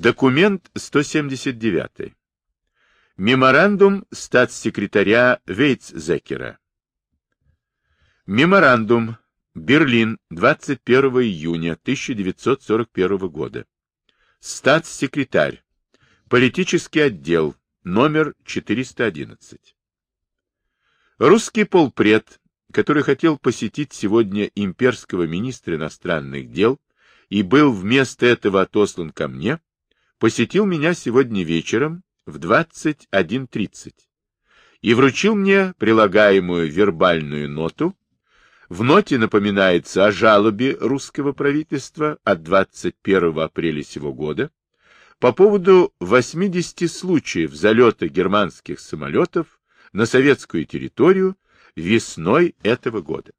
Документ 179. Меморандум статс-секретаря Вейцзекера. Меморандум. Берлин, 21 июня 1941 года. Статс-секретарь. Политический отдел. Номер 411. Русский полпред, который хотел посетить сегодня имперского министра иностранных дел и был вместо этого отослан ко мне, посетил меня сегодня вечером в 21.30 и вручил мне прилагаемую вербальную ноту. В ноте напоминается о жалобе русского правительства от 21 апреля сего года по поводу 80 случаев залета германских самолетов на советскую территорию весной этого года.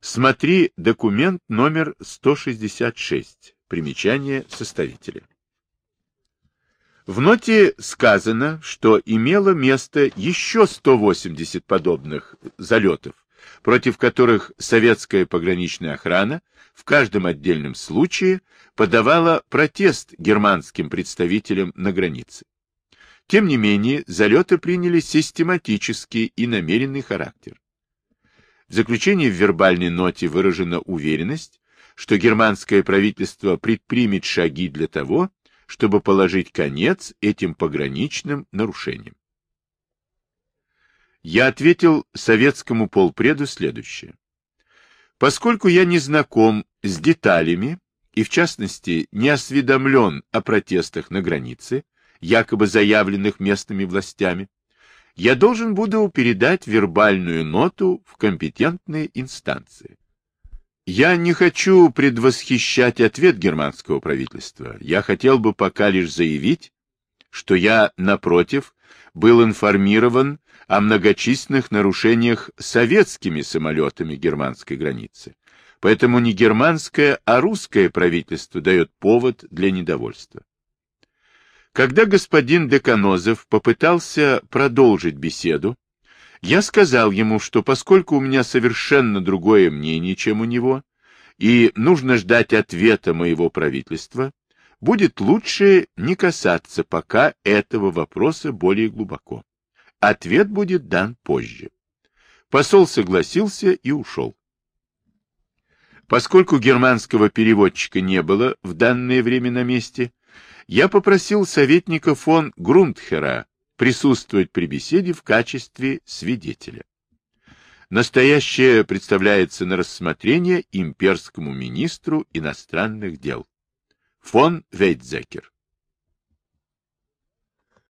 Смотри документ номер 166. Примечание составителя. В ноте сказано, что имело место еще 180 подобных залетов, против которых советская пограничная охрана в каждом отдельном случае подавала протест германским представителям на границе. Тем не менее, залеты приняли систематический и намеренный характер. В заключении в вербальной ноте выражена уверенность, что германское правительство предпримет шаги для того, чтобы положить конец этим пограничным нарушениям. Я ответил советскому полпреду следующее. Поскольку я не знаком с деталями и, в частности, не осведомлен о протестах на границе, якобы заявленных местными властями, я должен буду передать вербальную ноту в компетентные инстанции. Я не хочу предвосхищать ответ германского правительства. Я хотел бы пока лишь заявить, что я, напротив, был информирован о многочисленных нарушениях советскими самолетами германской границы. Поэтому не германское, а русское правительство дает повод для недовольства. Когда господин Деканозов попытался продолжить беседу, я сказал ему, что поскольку у меня совершенно другое мнение, чем у него, и нужно ждать ответа моего правительства, будет лучше не касаться пока этого вопроса более глубоко. Ответ будет дан позже. Посол согласился и ушел. Поскольку германского переводчика не было в данное время на месте, я попросил советника фон Грундхера присутствовать при беседе в качестве свидетеля. Настоящее представляется на рассмотрение имперскому министру иностранных дел. Фон Вейдзекер